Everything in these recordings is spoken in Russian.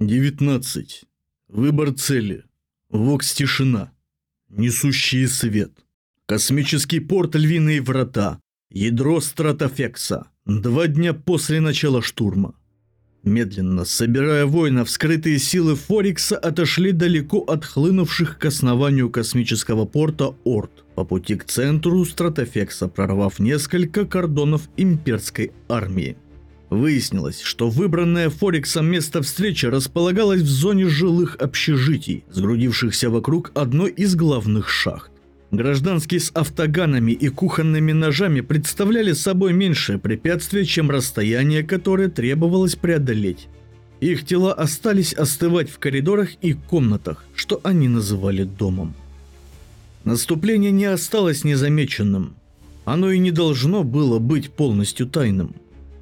19. Выбор цели. Вокс тишина. Несущие свет. Космический порт Львиные врата. Ядро стратофекса. Два дня после начала штурма. Медленно, собирая воинов, скрытые силы Форикса отошли далеко от хлынувших к основанию космического порта Орд, по пути к центру стратофекса, прорвав несколько кордонов имперской армии. Выяснилось, что выбранное Форексом место встречи располагалось в зоне жилых общежитий, сгрудившихся вокруг одной из главных шахт. Гражданские с автоганами и кухонными ножами представляли собой меньшее препятствие, чем расстояние, которое требовалось преодолеть. Их тела остались остывать в коридорах и комнатах, что они называли домом. Наступление не осталось незамеченным. Оно и не должно было быть полностью тайным.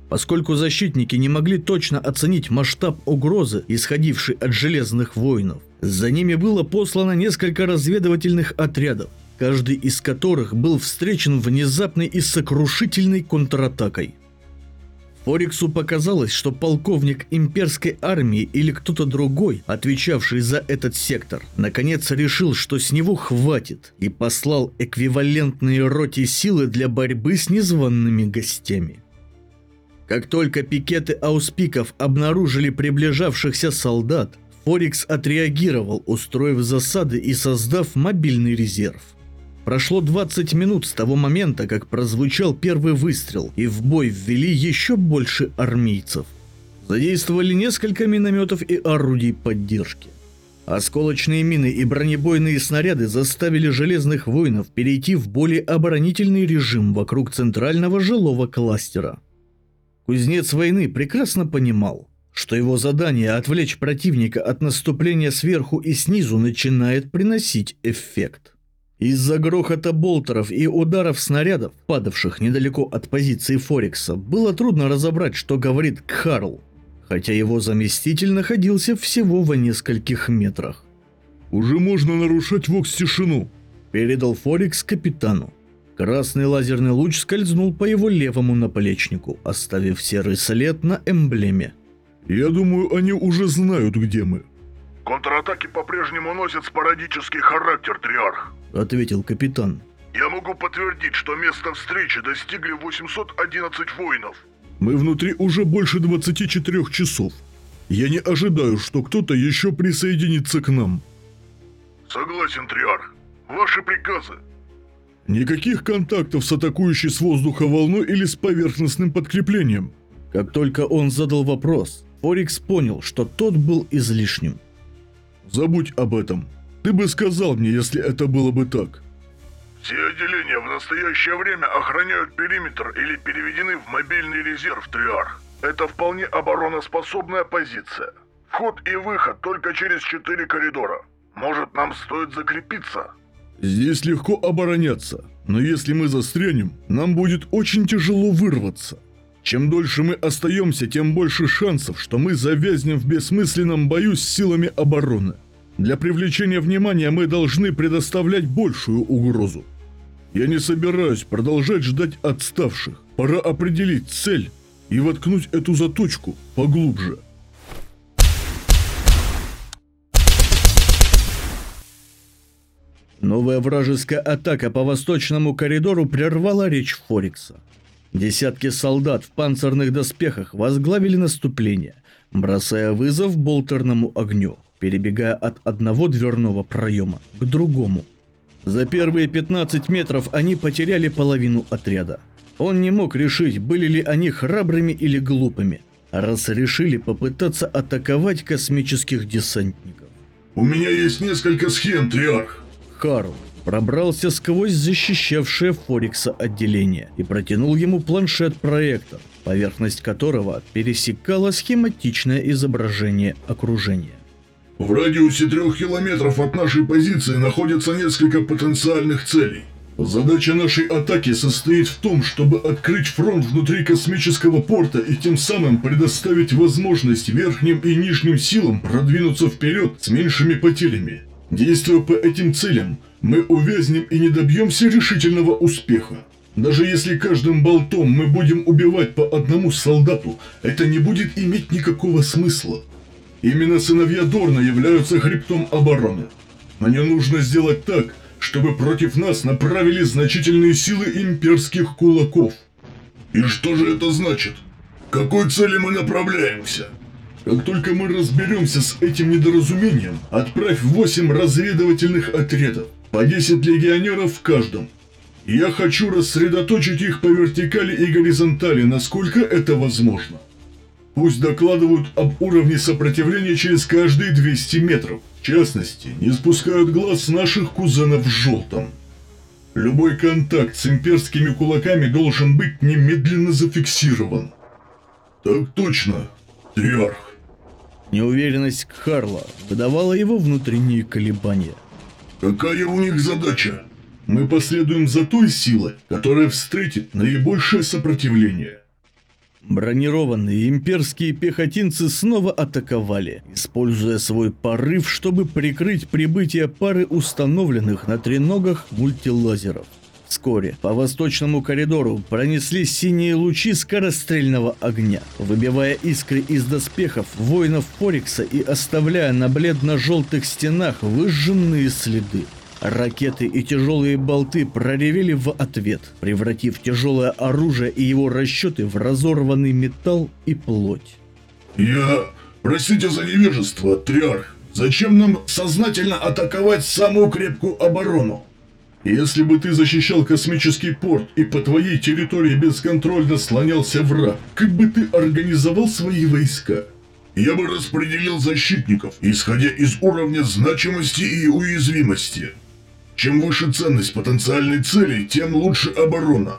Поскольку защитники не могли точно оценить масштаб угрозы, исходившей от Железных Воинов, за ними было послано несколько разведывательных отрядов, каждый из которых был встречен внезапной и сокрушительной контратакой. Форексу показалось, что полковник имперской армии или кто-то другой, отвечавший за этот сектор, наконец решил, что с него хватит, и послал эквивалентные роте силы для борьбы с незваными гостями. Как только пикеты ауспиков обнаружили приближавшихся солдат, Форекс отреагировал, устроив засады и создав мобильный резерв. Прошло 20 минут с того момента, как прозвучал первый выстрел, и в бой ввели еще больше армейцев. Задействовали несколько минометов и орудий поддержки. Осколочные мины и бронебойные снаряды заставили Железных Воинов перейти в более оборонительный режим вокруг центрального жилого кластера. Кузнец войны прекрасно понимал, что его задание отвлечь противника от наступления сверху и снизу начинает приносить эффект. Из-за грохота болтеров и ударов снарядов, падавших недалеко от позиции Форекса, было трудно разобрать, что говорит Кхарл, хотя его заместитель находился всего в нескольких метрах. «Уже можно нарушать вокс-тишину», – передал Форекс капитану. Красный лазерный луч скользнул по его левому наплечнику, оставив серый след на эмблеме. «Я думаю, они уже знают, где мы». «Контратаки по-прежнему носят спорадический характер, Триарх», — ответил капитан. «Я могу подтвердить, что место встречи достигли 811 воинов». «Мы внутри уже больше 24 часов. Я не ожидаю, что кто-то еще присоединится к нам». «Согласен, Триарх. Ваши приказы». Никаких контактов с атакующей с воздуха волной или с поверхностным подкреплением. Как только он задал вопрос, Форикс понял, что тот был излишним. Забудь об этом. Ты бы сказал мне, если это было бы так. Все отделения в настоящее время охраняют периметр или переведены в мобильный резерв Триарх. Это вполне обороноспособная позиция. Вход и выход только через четыре коридора. Может, нам стоит закрепиться? Здесь легко обороняться, но если мы застрянем, нам будет очень тяжело вырваться. Чем дольше мы остаемся, тем больше шансов, что мы завязнем в бессмысленном бою с силами обороны. Для привлечения внимания мы должны предоставлять большую угрозу. Я не собираюсь продолжать ждать отставших. Пора определить цель и воткнуть эту заточку поглубже. Новая вражеская атака по восточному коридору прервала речь Форикса. Десятки солдат в панцирных доспехах возглавили наступление, бросая вызов болтерному огню, перебегая от одного дверного проема к другому. За первые 15 метров они потеряли половину отряда. Он не мог решить, были ли они храбрыми или глупыми, раз решили попытаться атаковать космических десантников. «У меня есть несколько схем, Триарх!» Карл пробрался сквозь защищавшее Форикса отделение и протянул ему планшет-проектор, поверхность которого пересекало схематичное изображение окружения. В радиусе трех километров от нашей позиции находятся несколько потенциальных целей. Задача нашей атаки состоит в том, чтобы открыть фронт внутри космического порта и тем самым предоставить возможность верхним и нижним силам продвинуться вперед с меньшими потерями. Действуя по этим целям, мы увязнем и не добьемся решительного успеха. Даже если каждым болтом мы будем убивать по одному солдату, это не будет иметь никакого смысла. Именно сыновья Дорна являются хребтом обороны. Мне нужно сделать так, чтобы против нас направили значительные силы имперских кулаков. И что же это значит? К какой цели мы направляемся? Как только мы разберемся с этим недоразумением, отправь 8 разведывательных отрядов, по 10 легионеров в каждом. Я хочу рассредоточить их по вертикали и горизонтали, насколько это возможно. Пусть докладывают об уровне сопротивления через каждые 200 метров. В частности, не спускают глаз наших кузенов в желтом. Любой контакт с имперскими кулаками должен быть немедленно зафиксирован. Так точно, Триарх. Неуверенность Кхарла выдавала его внутренние колебания. Какая у них задача? Мы последуем за той силой, которая встретит наибольшее сопротивление. Бронированные имперские пехотинцы снова атаковали, используя свой порыв, чтобы прикрыть прибытие пары установленных на треногах мультилазеров. Вскоре по восточному коридору пронеслись синие лучи скорострельного огня, выбивая искры из доспехов воинов Форикса и оставляя на бледно-желтых стенах выжженные следы. Ракеты и тяжелые болты проревели в ответ, превратив тяжелое оружие и его расчеты в разорванный металл и плоть. Я... Простите за невежество, Триарх. Зачем нам сознательно атаковать самую крепкую оборону? Если бы ты защищал космический порт и по твоей территории бесконтрольно слонялся враг, как бы ты организовал свои войска? Я бы распределил защитников, исходя из уровня значимости и уязвимости. Чем выше ценность потенциальной цели, тем лучше оборона.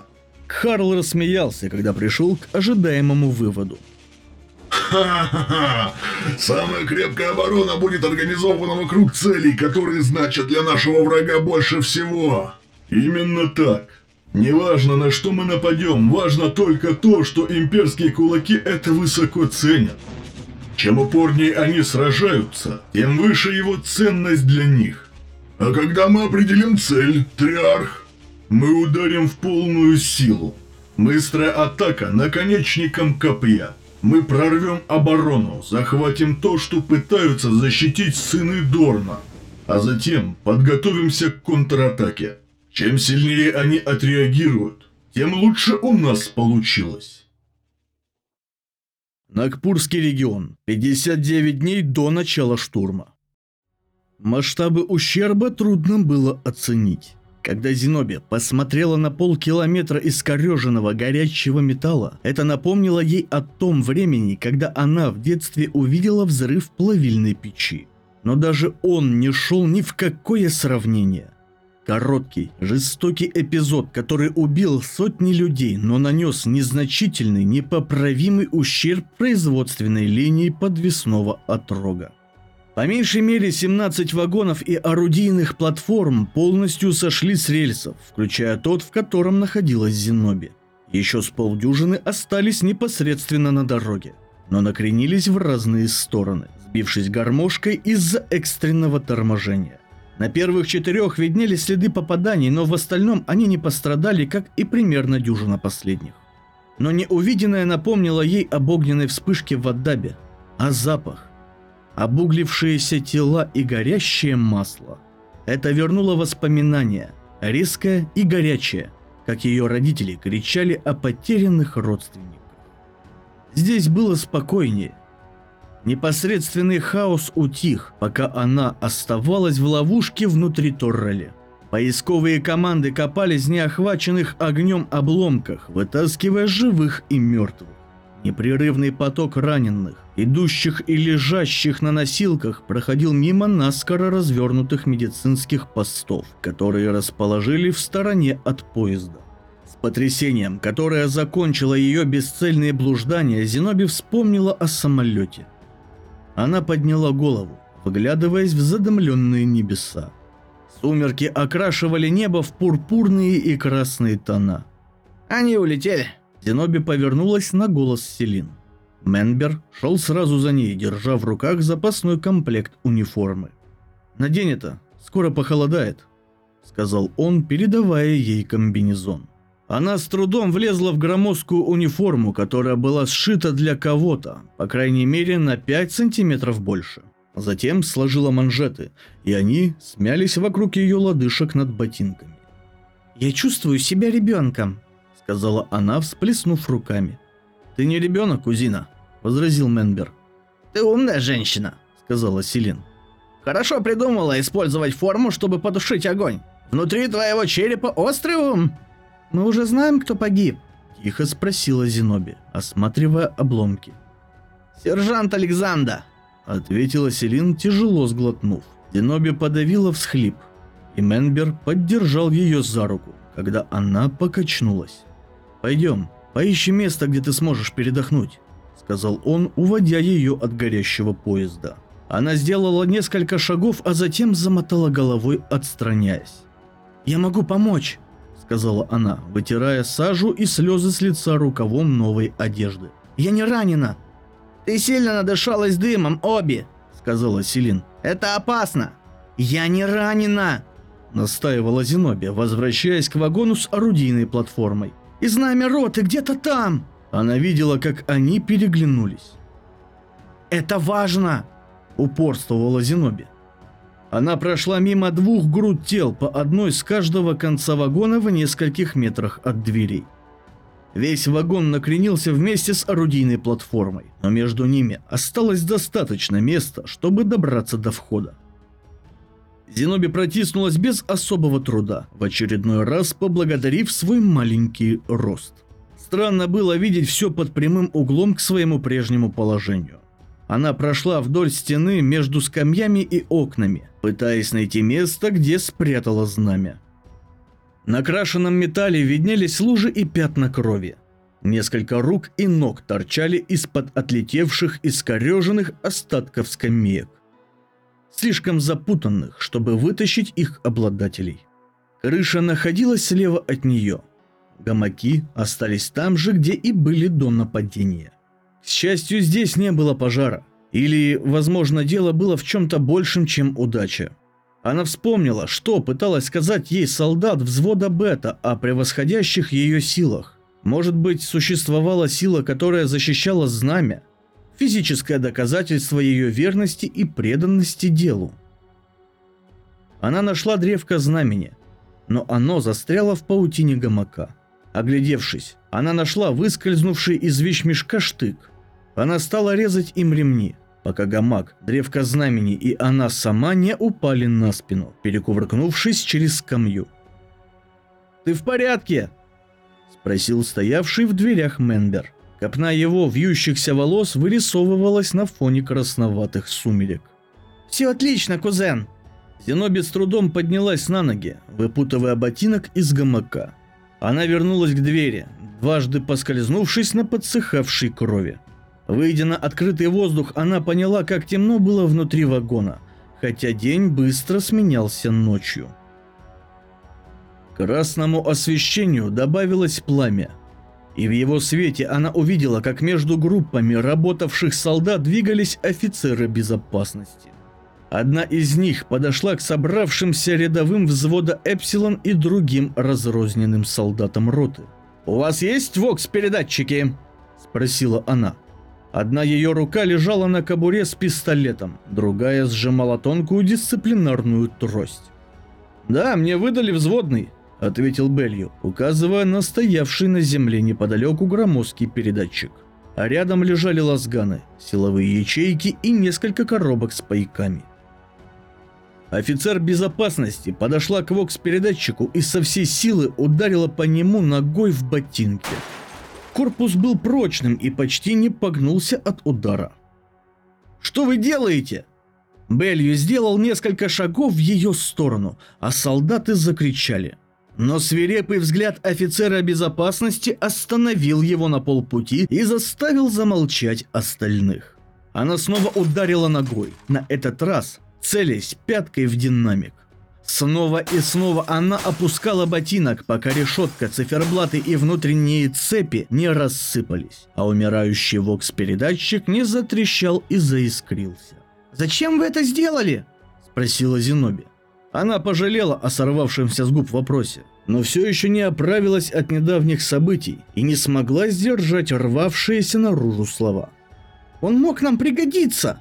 Карл рассмеялся, когда пришел к ожидаемому выводу. Самая крепкая оборона будет организована вокруг целей, которые значат для нашего врага больше всего. Именно так. Неважно, на что мы нападем, важно только то, что имперские кулаки это высоко ценят. Чем упорнее они сражаются, тем выше его ценность для них. А когда мы определим цель, Триарх, мы ударим в полную силу. Быстрая атака наконечником копья. Мы прорвем оборону, захватим то, что пытаются защитить сыны Дорна. А затем подготовимся к контратаке. Чем сильнее они отреагируют, тем лучше у нас получилось. Нагпурский регион. 59 дней до начала штурма. Масштабы ущерба трудно было оценить. Когда Зенобия посмотрела на полкилометра искореженного горячего металла, это напомнило ей о том времени, когда она в детстве увидела взрыв плавильной печи. Но даже он не шел ни в какое сравнение. Короткий, жестокий эпизод, который убил сотни людей, но нанес незначительный, непоправимый ущерб производственной линии подвесного отрога. По меньшей мере 17 вагонов и орудийных платформ полностью сошли с рельсов, включая тот, в котором находилась Зеноби. Еще с полдюжины остались непосредственно на дороге, но накренились в разные стороны, сбившись гармошкой из-за экстренного торможения. На первых четырех виднелись следы попаданий, но в остальном они не пострадали, как и примерно дюжина последних. Но неувиденное напомнило ей об огненной вспышке в Адабе, а запах обуглившиеся тела и горящее масло. Это вернуло воспоминания, резкое и горячее, как ее родители кричали о потерянных родственниках. Здесь было спокойнее. Непосредственный хаос утих, пока она оставалась в ловушке внутри Торреля. Поисковые команды копались в неохваченных огнем обломках, вытаскивая живых и мертвых. Непрерывный поток раненых, идущих и лежащих на носилках, проходил мимо наскоро развернутых медицинских постов, которые расположили в стороне от поезда. С потрясением, которое закончило ее бесцельные блуждания, Зиноби вспомнила о самолете. Она подняла голову, выглядываясь в задымленные небеса. Сумерки окрашивали небо в пурпурные и красные тона. «Они улетели», Зеноби повернулась на голос Селин. Менбер шел сразу за ней, держа в руках запасной комплект униформы. «Надень это, скоро похолодает», — сказал он, передавая ей комбинезон. Она с трудом влезла в громоздкую униформу, которая была сшита для кого-то, по крайней мере на 5 сантиметров больше. Затем сложила манжеты, и они смялись вокруг ее лодыжек над ботинками. «Я чувствую себя ребенком», — сказала она, всплеснув руками. «Ты не ребенок, кузина», — возразил Менбер. «Ты умная женщина», — сказала Селин. «Хорошо придумала использовать форму, чтобы потушить огонь. Внутри твоего черепа острый ум». «Мы уже знаем, кто погиб?» – тихо спросила Зиноби, осматривая обломки. «Сержант Александр», – ответила Селин, тяжело сглотнув. Зиноби подавила всхлип, и Менбер поддержал ее за руку, когда она покачнулась. «Пойдем, поищи место, где ты сможешь передохнуть», – сказал он, уводя ее от горящего поезда. Она сделала несколько шагов, а затем замотала головой, отстраняясь. «Я могу помочь», сказала она, вытирая сажу и слезы с лица рукавом новой одежды. «Я не ранена!» «Ты сильно надышалась дымом, Оби!» сказала Селин. «Это опасно!» «Я не ранена!» настаивала Зенобия, возвращаясь к вагону с орудийной платформой. «И знамя роты где-то там!» Она видела, как они переглянулись. «Это важно!» упорствовала Зенобия. Она прошла мимо двух груд тел по одной с каждого конца вагона в нескольких метрах от дверей. Весь вагон накренился вместе с орудийной платформой, но между ними осталось достаточно места, чтобы добраться до входа. Зеноби протиснулась без особого труда, в очередной раз поблагодарив свой маленький рост. Странно было видеть все под прямым углом к своему прежнему положению. Она прошла вдоль стены между скамьями и окнами, пытаясь найти место, где спрятала знамя. На крашенном металле виднелись лужи и пятна крови. Несколько рук и ног торчали из-под отлетевших и скореженных остатков скамеек. Слишком запутанных, чтобы вытащить их обладателей. Крыша находилась слева от нее. Гамаки остались там же, где и были до нападения. К счастью, здесь не было пожара. Или, возможно, дело было в чем-то большем, чем удача. Она вспомнила, что пыталась сказать ей солдат взвода Бета о превосходящих ее силах. Может быть, существовала сила, которая защищала знамя? Физическое доказательство ее верности и преданности делу. Она нашла древко знамени, но оно застряло в паутине гамака. Оглядевшись, она нашла выскользнувший из вещмешка штык – она стала резать им ремни, пока гамак, древко знамени и она сама не упали на спину, перекувыркнувшись через скамью. «Ты в порядке?» – спросил стоявший в дверях Менбер. Копна его вьющихся волос вырисовывалась на фоне красноватых сумерек. «Все отлично, кузен!» Зеноби с трудом поднялась на ноги, выпутывая ботинок из гамака. Она вернулась к двери, дважды поскользнувшись на подсыхавшей крови. Выйдя на открытый воздух, она поняла, как темно было внутри вагона, хотя день быстро сменялся ночью. К красному освещению добавилось пламя, и в его свете она увидела, как между группами работавших солдат двигались офицеры безопасности. Одна из них подошла к собравшимся рядовым взвода Эпсилон и другим разрозненным солдатам роты. «У вас есть вокс-передатчики?» – спросила она. – Одна ее рука лежала на кобуре с пистолетом, другая сжимала тонкую дисциплинарную трость. «Да, мне выдали взводный», — ответил Белью, указывая на стоявший на земле неподалеку громоздкий передатчик. А рядом лежали лазганы, силовые ячейки и несколько коробок с пайками. Офицер безопасности подошла к вокс-передатчику и со всей силы ударила по нему ногой в ботинке. Корпус был прочным и почти не погнулся от удара. «Что вы делаете?» Белью сделал несколько шагов в ее сторону, а солдаты закричали. Но свирепый взгляд офицера безопасности остановил его на полпути и заставил замолчать остальных. Она снова ударила ногой, на этот раз целясь пяткой в динамик. Снова и снова она опускала ботинок, пока решетка, циферблаты и внутренние цепи не рассыпались, а умирающий вокс-передатчик не затрещал и заискрился. «Зачем вы это сделали?» – спросила Зиноби. Она пожалела о сорвавшемся с губ вопросе. но все еще не оправилась от недавних событий и не смогла сдержать рвавшиеся наружу слова. «Он мог нам пригодиться!»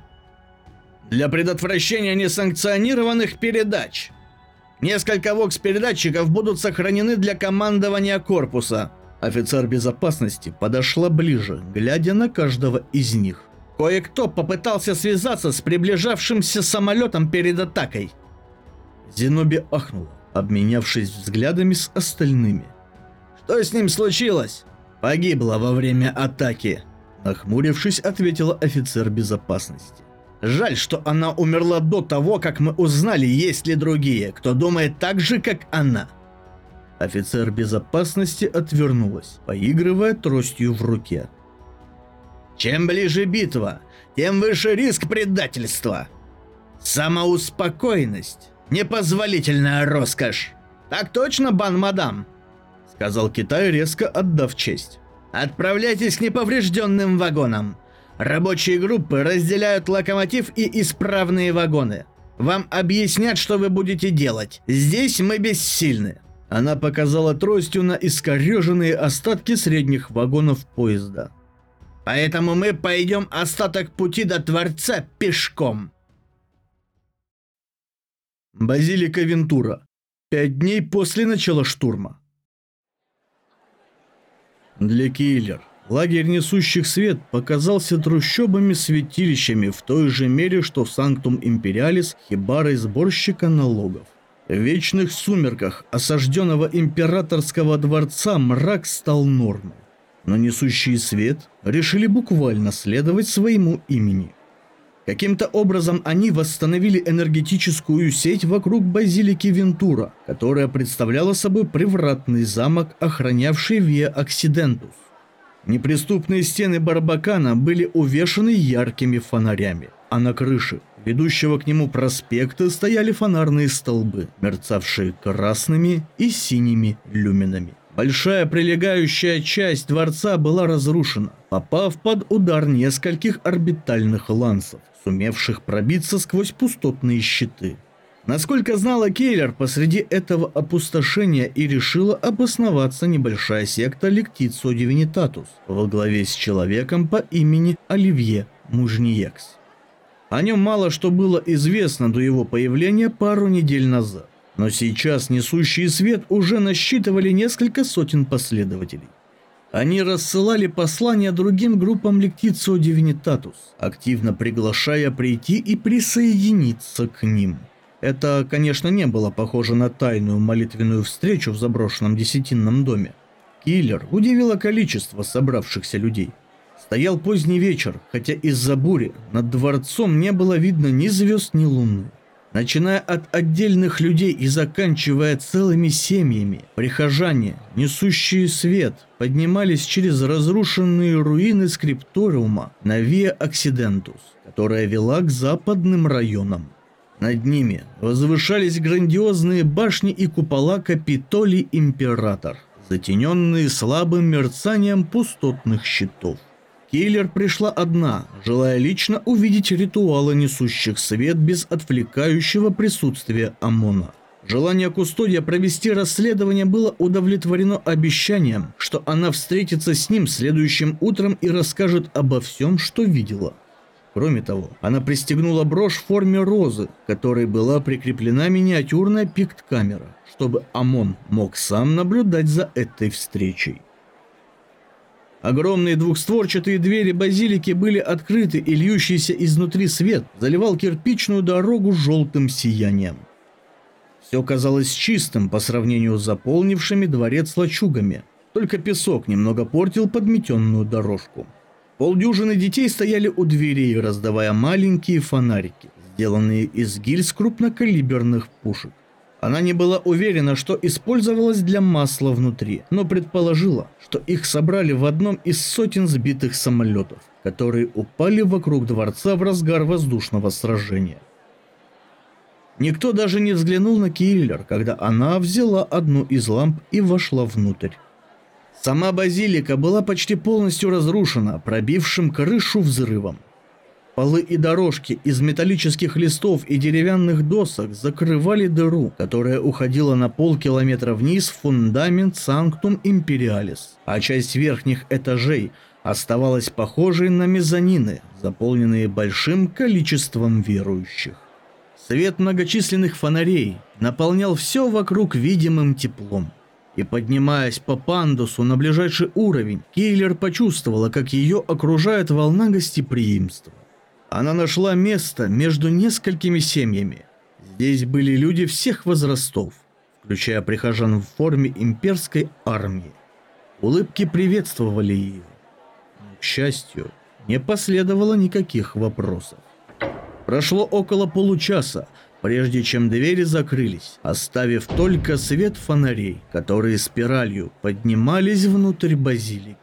«Для предотвращения несанкционированных передач. Несколько вокс-передатчиков будут сохранены для командования корпуса». Офицер безопасности подошла ближе, глядя на каждого из них. Кое-кто попытался связаться с приближавшимся самолетом перед атакой. Зеноби ахнула, обменявшись взглядами с остальными. «Что с ним случилось?» «Погибла во время атаки», — нахмурившись, ответила офицер безопасности. «Жаль, что она умерла до того, как мы узнали, есть ли другие, кто думает так же, как она». Офицер безопасности отвернулась, поигрывая тростью в руке. Чем ближе битва, тем выше риск предательства. Самоуспокойность – непозволительная роскошь. Так точно, бан-мадам? Сказал Китай, резко отдав честь. Отправляйтесь к неповрежденным вагонам. Рабочие группы разделяют локомотив и исправные вагоны. Вам объяснят, что вы будете делать. Здесь мы бессильны. Она показала тростью на искореженные остатки средних вагонов поезда. Поэтому мы пойдем остаток пути до Творца пешком. Базилика Вентура. Пять дней после начала штурма. Для Киллер лагерь несущих свет показался трущобами-святилищами в той же мере, что Санктум Империалис хибарой сборщика налогов. В вечных сумерках осажденного императорского дворца мрак стал нормой но несущие свет решили буквально следовать своему имени. Каким-то образом они восстановили энергетическую сеть вокруг базилики Вентура, которая представляла собой привратный замок, охранявший Виа Оксидентус. Неприступные стены Барбакана были увешаны яркими фонарями, а на крыше, ведущего к нему проспекта, стояли фонарные столбы, мерцавшие красными и синими люминами. Большая прилегающая часть дворца была разрушена, попав под удар нескольких орбитальных лансов, сумевших пробиться сквозь пустотные щиты. Насколько знала Кейлер, посреди этого опустошения и решила обосноваться небольшая секта Лектицо Дивинитатус во главе с человеком по имени Оливье Мужниекс. О нем мало что было известно до его появления пару недель назад. Но сейчас несущие свет уже насчитывали несколько сотен последователей. Они рассылали послания другим группам Лектицио Дивинитатус, активно приглашая прийти и присоединиться к ним. Это, конечно, не было похоже на тайную молитвенную встречу в заброшенном десятинном доме. Киллер удивило количество собравшихся людей. Стоял поздний вечер, хотя из-за бури над дворцом не было видно ни звезд, ни луны. Начиная от отдельных людей и заканчивая целыми семьями, прихожане, несущие свет, поднимались через разрушенные руины скрипториума на Виа Оксидентус, которая вела к западным районам. Над ними возвышались грандиозные башни и купола Капитолий Император, затененные слабым мерцанием пустотных щитов. Киллер пришла одна, желая лично увидеть ритуалы несущих свет без отвлекающего присутствия ОМОНа. Желание Кустодия провести расследование было удовлетворено обещанием, что она встретится с ним следующим утром и расскажет обо всем, что видела. Кроме того, она пристегнула брошь в форме розы, которой была прикреплена миниатюрная пикт-камера, чтобы ОМОН мог сам наблюдать за этой встречей. Огромные двухстворчатые двери базилики были открыты, и льющийся изнутри свет заливал кирпичную дорогу желтым сиянием. Все казалось чистым по сравнению с заполнившими дворец лачугами, только песок немного портил подметенную дорожку. Полдюжины детей стояли у дверей, раздавая маленькие фонарики, сделанные из гильз крупнокалиберных пушек. Она не была уверена, что использовалось для масла внутри, но предположила, что их собрали в одном из сотен сбитых самолетов, которые упали вокруг дворца в разгар воздушного сражения. Никто даже не взглянул на Киллер, когда она взяла одну из ламп и вошла внутрь. Сама базилика была почти полностью разрушена, пробившим крышу взрывом. Полы и дорожки из металлических листов и деревянных досок закрывали дыру, которая уходила на полкилометра вниз в фундамент Санктум Империалис, а часть верхних этажей оставалась похожей на мезонины, заполненные большим количеством верующих. Свет многочисленных фонарей наполнял все вокруг видимым теплом. И поднимаясь по пандусу на ближайший уровень, Кейлер почувствовала, как ее окружает волна гостеприимства. Она нашла место между несколькими семьями. Здесь были люди всех возрастов, включая прихожан в форме имперской армии. Улыбки приветствовали ее. Но, к счастью, не последовало никаких вопросов. Прошло около получаса, прежде чем двери закрылись, оставив только свет фонарей, которые спиралью поднимались внутрь базилики.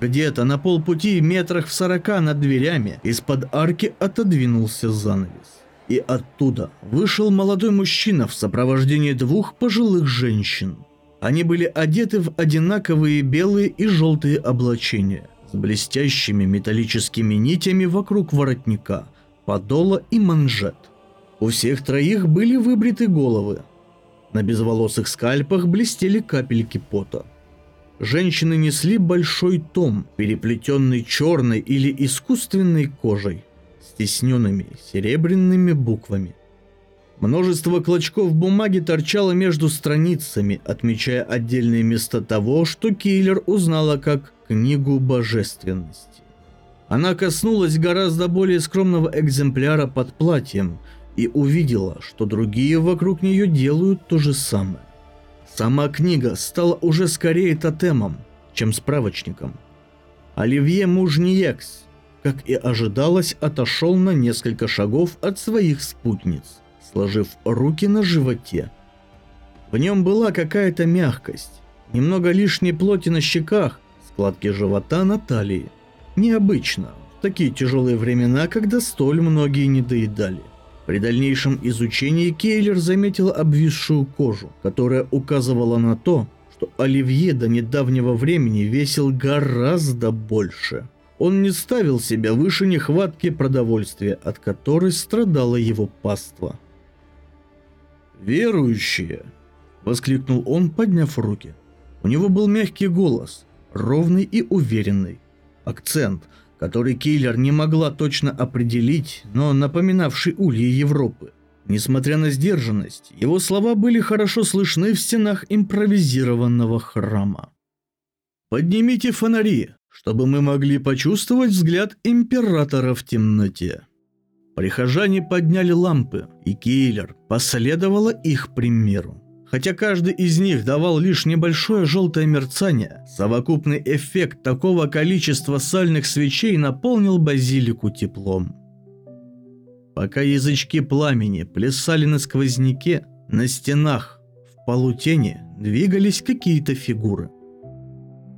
Где-то на полпути метрах в сорока над дверями из-под арки отодвинулся занавес. И оттуда вышел молодой мужчина в сопровождении двух пожилых женщин. Они были одеты в одинаковые белые и желтые облачения с блестящими металлическими нитями вокруг воротника, подола и манжет. У всех троих были выбриты головы. На безволосых скальпах блестели капельки пота. Женщины несли большой том, переплетенный черной или искусственной кожей, с тисненными серебряными буквами. Множество клочков бумаги торчало между страницами, отмечая отдельные места того, что Киллер узнала как «Книгу божественности». Она коснулась гораздо более скромного экземпляра под платьем и увидела, что другие вокруг нее делают то же самое. Сама книга стала уже скорее тотемом, чем справочником. Оливье Мужниекс, как и ожидалось, отошел на несколько шагов от своих спутниц, сложив руки на животе. В нем была какая-то мягкость, немного лишней плоти на щеках, складки живота на талии. Необычно, в такие тяжелые времена, когда столь многие не доедали. При дальнейшем изучении Кейлер заметил обвисшую кожу, которая указывала на то, что Оливье до недавнего времени весил гораздо больше. Он не ставил себя выше нехватки продовольствия, от которой страдало его паство. «Верующие!» – воскликнул он, подняв руки. У него был мягкий голос, ровный и уверенный. Акцент, который киллер не могла точно определить, но напоминавший ульи Европы. Несмотря на сдержанность, его слова были хорошо слышны в стенах импровизированного храма. «Поднимите фонари, чтобы мы могли почувствовать взгляд императора в темноте». Прихожане подняли лампы, и Киллер последовала их примеру. Хотя каждый из них давал лишь небольшое желтое мерцание, совокупный эффект такого количества сальных свечей наполнил базилику теплом. Пока язычки пламени плясали на сквозняке, на стенах, в полутени двигались какие-то фигуры.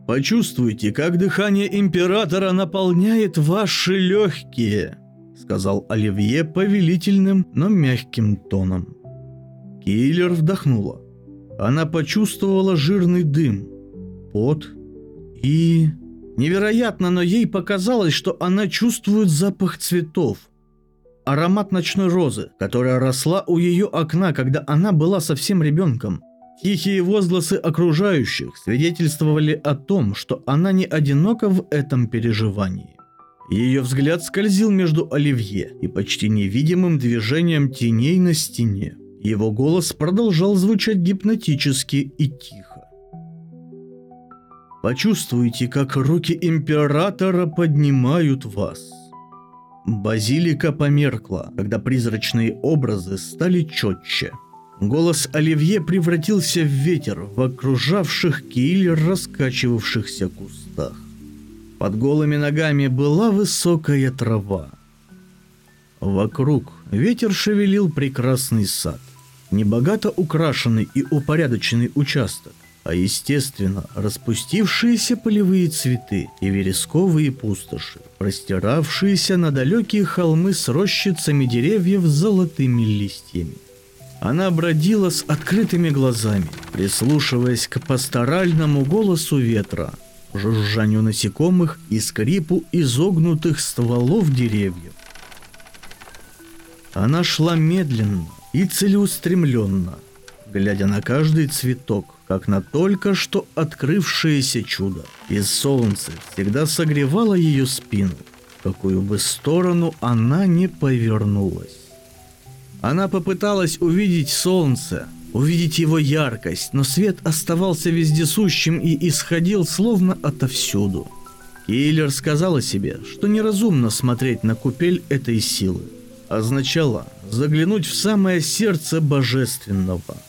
«Почувствуйте, как дыхание императора наполняет ваши легкие», сказал Оливье повелительным, но мягким тоном. Киллер вдохнула. Она почувствовала жирный дым, пот и... Невероятно, но ей показалось, что она чувствует запах цветов. Аромат ночной розы, которая росла у ее окна, когда она была совсем ребенком. Тихие возгласы окружающих свидетельствовали о том, что она не одинока в этом переживании. Ее взгляд скользил между Оливье и почти невидимым движением теней на стене. Его голос продолжал звучать гипнотически и тихо. Почувствуйте, как руки императора поднимают вас. Базилика померкла, когда призрачные образы стали четче. Голос Оливье превратился в ветер в окружавших киллер раскачивавшихся кустах. Под голыми ногами была высокая трава. Вокруг ветер шевелил прекрасный сад – небогато украшенный и упорядоченный участок, а естественно распустившиеся полевые цветы и вересковые пустоши, простиравшиеся на далекие холмы с рощицами деревьев с золотыми листьями. Она бродила с открытыми глазами, прислушиваясь к пасторальному голосу ветра. жужжанию насекомых и скрипу изогнутых стволов деревьев. Она шла медленно и целеустремленно, глядя на каждый цветок, как на только что открывшееся чудо. И солнце всегда согревало ее спину, в какую бы сторону она не повернулась. Она попыталась увидеть солнце, увидеть его яркость, но свет оставался вездесущим и исходил словно отовсюду. Киллер сказала себе, что неразумно смотреть на купель этой силы. Означало заглянуть в самое сердце божественного –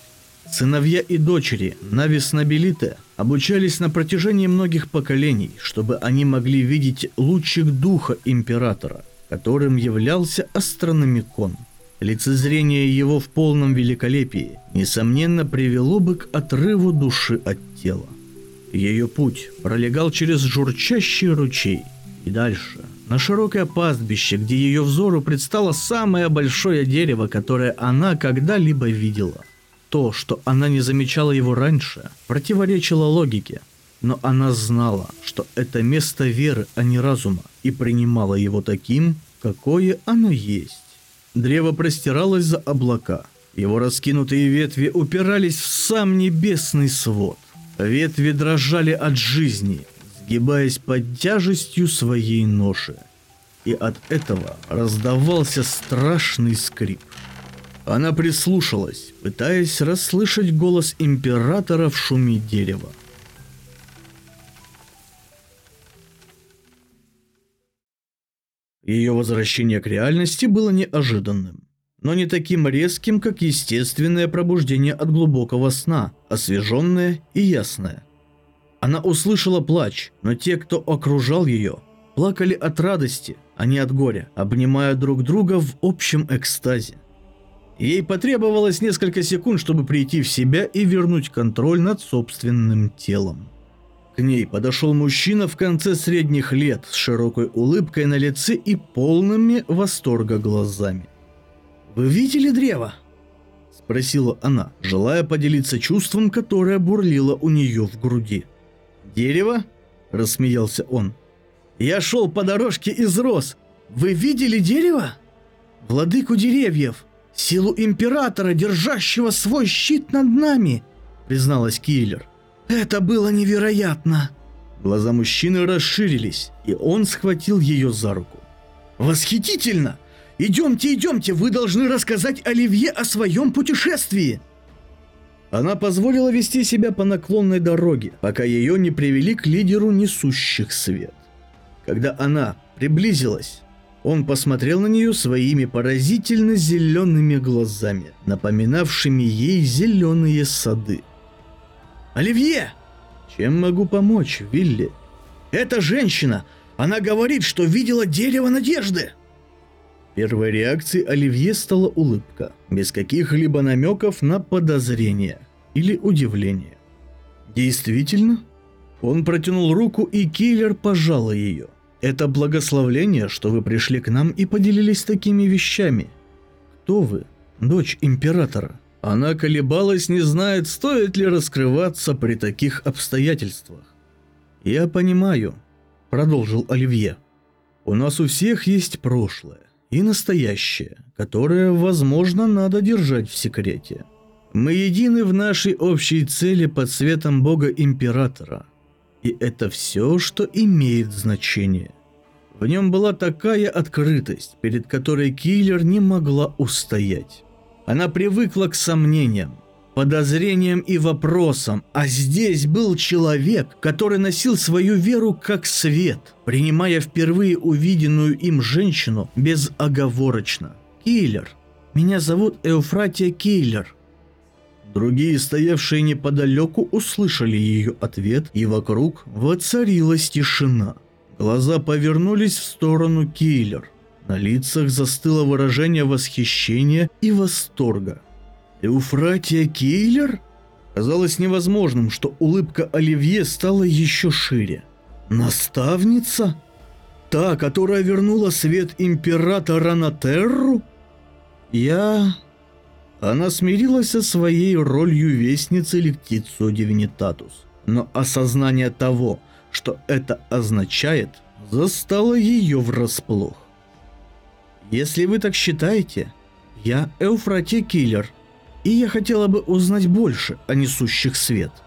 Сыновья и дочери Навис Набелита обучались на протяжении многих поколений, чтобы они могли видеть лучик духа императора, которым являлся астрономикон. Лицезрение его в полном великолепии, несомненно, привело бы к отрыву души от тела. Ее путь пролегал через журчащий ручей и дальше, на широкое пастбище, где ее взору предстало самое большое дерево, которое она когда-либо видела – то, что она не замечала его раньше, противоречило логике, но она знала, что это место веры, а не разума, и принимала его таким, какое оно есть. Древо простиралось за облака. Его раскинутые ветви упирались в сам небесный свод. Ветви дрожали от жизни, сгибаясь под тяжестью своей ноши. И от этого раздавался страшный скрип. Она прислушалась, пытаясь расслышать голос императора в шуме дерева. Ее возвращение к реальности было неожиданным, но не таким резким, как естественное пробуждение от глубокого сна, освеженное и ясное. Она услышала плач, но те, кто окружал ее, плакали от радости, а не от горя, обнимая друг друга в общем экстазе. Ей потребовалось несколько секунд, чтобы прийти в себя и вернуть контроль над собственным телом. К ней подошел мужчина в конце средних лет с широкой улыбкой на лице и полными восторга глазами. «Вы видели древо?» – спросила она, желая поделиться чувством, которое бурлило у нее в груди. «Дерево?» – рассмеялся он. «Я шел по дорожке из роз. Вы видели дерево?» «Владыку деревьев!» Силу императора, держащего свой щит над нами, призналась Киллер. Это было невероятно. Глаза мужчины расширились, и он схватил ее за руку. Восхитительно! Идемте, идемте, вы должны рассказать Оливье о своем путешествии. Она позволила вести себя по наклонной дороге, пока ее не привели к лидеру несущих свет. Когда она приблизилась, он посмотрел на нее своими поразительно зелеными глазами, напоминавшими ей зеленые сады. «Оливье! Чем могу помочь, Вилли?» «Это женщина! Она говорит, что видела дерево надежды!» Первой реакцией Оливье стала улыбка, без каких-либо намеков на подозрение или удивление. «Действительно?» Он протянул руку, и киллер пожал ее. Это благословление, что вы пришли к нам и поделились такими вещами. Кто вы, дочь императора? Она колебалась, не знает, стоит ли раскрываться при таких обстоятельствах. Я понимаю, продолжил Оливье. У нас у всех есть прошлое и настоящее, которое, возможно, надо держать в секрете. Мы едины в нашей общей цели под светом Бога Императора – и это все, что имеет значение. В нем была такая открытость, перед которой киллер не могла устоять. Она привыкла к сомнениям, подозрениям и вопросам, а здесь был человек, который носил свою веру как свет, принимая впервые увиденную им женщину безоговорочно. «Киллер. Меня зовут Эуфратия Киллер. Другие, стоявшие неподалеку, услышали ее ответ, и вокруг воцарилась тишина. Глаза повернулись в сторону киллер. На лицах застыло выражение восхищения и восторга. «Эуфратия Киллер?» Казалось невозможным, что улыбка Оливье стала еще шире. «Наставница? Та, которая вернула свет императора на Терру?» «Я...» Она смирилась со своей ролью вестницы Лектицу Дивинитатус. Но осознание того, что это означает, застало ее врасплох. Если вы так считаете, я Эуфратия Киллер, и я хотела бы узнать больше о несущих свет –